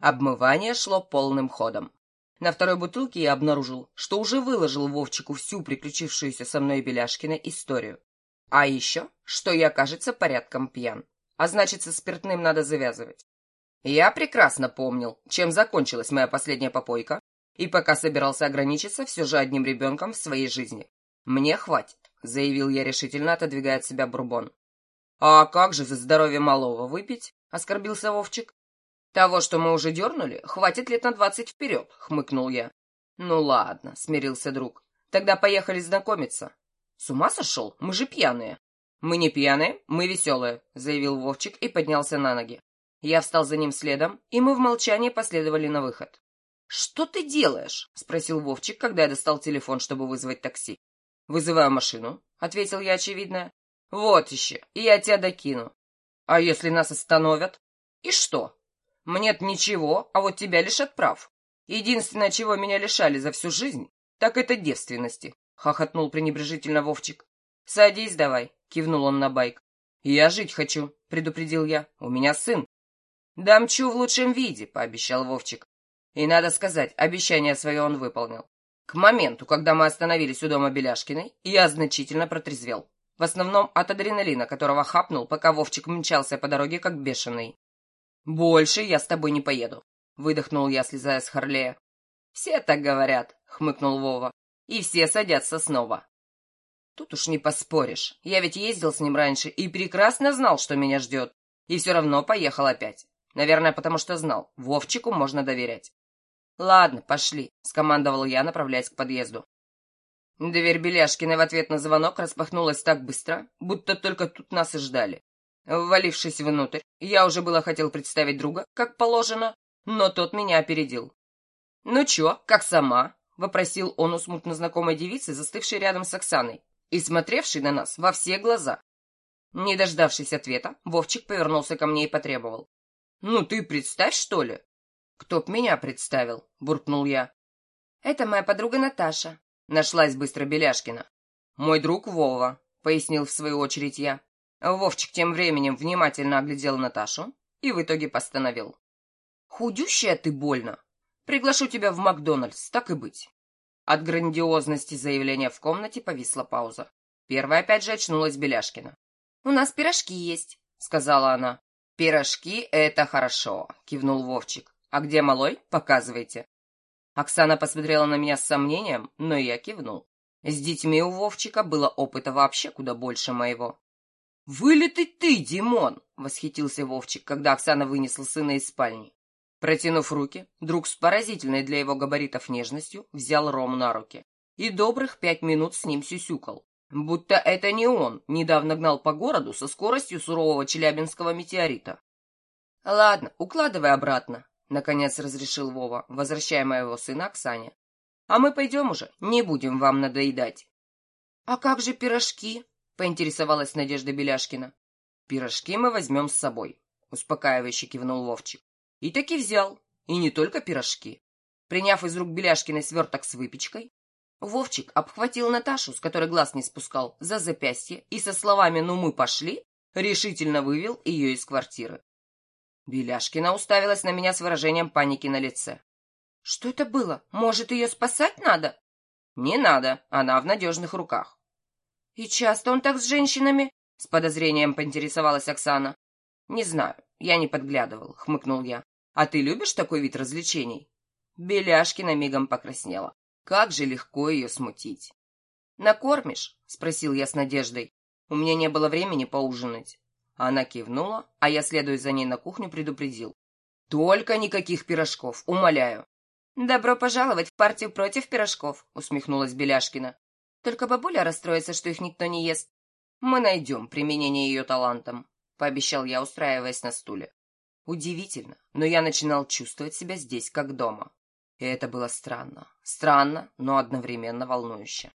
Обмывание шло полным ходом. На второй бутылке я обнаружил, что уже выложил Вовчику всю приключившуюся со мной Беляшкина историю. А еще, что я, кажется, порядком пьян. А значит, со спиртным надо завязывать. Я прекрасно помнил, чем закончилась моя последняя попойка, и пока собирался ограничиться все же одним ребенком в своей жизни. «Мне хватит», — заявил я решительно, отодвигая от себя бурбон. «А как же за здоровье малого выпить?» — оскорбился Вовчик. «Того, что мы уже дернули, хватит лет на двадцать вперед», — хмыкнул я. «Ну ладно», — смирился друг. «Тогда поехали знакомиться». «С ума сошел? Мы же пьяные». «Мы не пьяные, мы веселые», — заявил Вовчик и поднялся на ноги. Я встал за ним следом, и мы в молчании последовали на выход. «Что ты делаешь?» — спросил Вовчик, когда я достал телефон, чтобы вызвать такси. «Вызываю машину», — ответил я очевидно. «Вот еще, я тебя докину». «А если нас остановят?» «И что?» «Мне-то ничего, а вот тебя лишат прав. Единственное, чего меня лишали за всю жизнь, так это девственности», — хохотнул пренебрежительно Вовчик. «Садись давай», — кивнул он на байк. «Я жить хочу», — предупредил я. «У меня сын». «Дамчу в лучшем виде», — пообещал Вовчик. И, надо сказать, обещание свое он выполнил. К моменту, когда мы остановились у дома Беляшкиной, я значительно протрезвел. В основном от адреналина, которого хапнул, пока Вовчик мчался по дороге, как бешеный. «Больше я с тобой не поеду», — выдохнул я, слезая с Харлея. «Все так говорят», — хмыкнул Вова. «И все садятся снова». Тут уж не поспоришь. Я ведь ездил с ним раньше и прекрасно знал, что меня ждет. И все равно поехал опять. Наверное, потому что знал, Вовчику можно доверять. «Ладно, пошли», — скомандовал я, направляясь к подъезду. Дверь Беляшкиной в ответ на звонок распахнулась так быстро, будто только тут нас и ждали. Ввалившись внутрь, я уже было хотел представить друга, как положено, но тот меня опередил. «Ну чё, как сама?» — вопросил он у смутно знакомой девицы, застывшей рядом с Оксаной и смотревшей на нас во все глаза. Не дождавшись ответа, Вовчик повернулся ко мне и потребовал. «Ну ты представь, что ли?» «Кто б меня представил?» — буркнул я. «Это моя подруга Наташа», — нашлась быстро Беляшкина. «Мой друг Вова», — пояснил в свою очередь я. Вовчик тем временем внимательно оглядел Наташу и в итоге постановил. «Худющая ты больно. Приглашу тебя в Макдональдс, так и быть». От грандиозности заявления в комнате повисла пауза. Первая опять же очнулась Беляшкина. «У нас пирожки есть», — сказала она. «Пирожки — это хорошо», — кивнул Вовчик. «А где малой? Показывайте». Оксана посмотрела на меня с сомнением, но я кивнул. С детьми у Вовчика было опыта вообще куда больше моего. «Вылитый ты, Димон!» — восхитился Вовчик, когда Оксана вынесла сына из спальни. Протянув руки, друг с поразительной для его габаритов нежностью взял Рому на руки и добрых пять минут с ним сюсюкал. Будто это не он недавно гнал по городу со скоростью сурового челябинского метеорита. «Ладно, укладывай обратно», — наконец разрешил Вова, возвращая моего сына Оксане. «А мы пойдем уже, не будем вам надоедать». «А как же пирожки?» — поинтересовалась Надежда Беляшкина. «Пирожки мы возьмем с собой», — успокаивающе кивнул Вовчик. И таки взял, и не только пирожки. Приняв из рук Беляшкиной сверток с выпечкой, Вовчик обхватил Наташу, с которой глаз не спускал, за запястье и со словами «ну мы пошли» решительно вывел ее из квартиры. Беляшкина уставилась на меня с выражением паники на лице. «Что это было? Может, ее спасать надо?» «Не надо, она в надежных руках». «И часто он так с женщинами?» — с подозрением поинтересовалась Оксана. «Не знаю, я не подглядывал», — хмыкнул я. «А ты любишь такой вид развлечений?» Беляшкина мигом покраснела. Как же легко ее смутить. «Накормишь?» — спросил я с надеждой. У меня не было времени поужинать. Она кивнула, а я, следуя за ней на кухню, предупредил. «Только никаких пирожков, умоляю». «Добро пожаловать в партию против пирожков», — усмехнулась Беляшкина. «Только бабуля расстроится, что их никто не ест». «Мы найдем применение ее талантам», — пообещал я, устраиваясь на стуле. Удивительно, но я начинал чувствовать себя здесь как дома. И это было странно. Странно, но одновременно волнующе.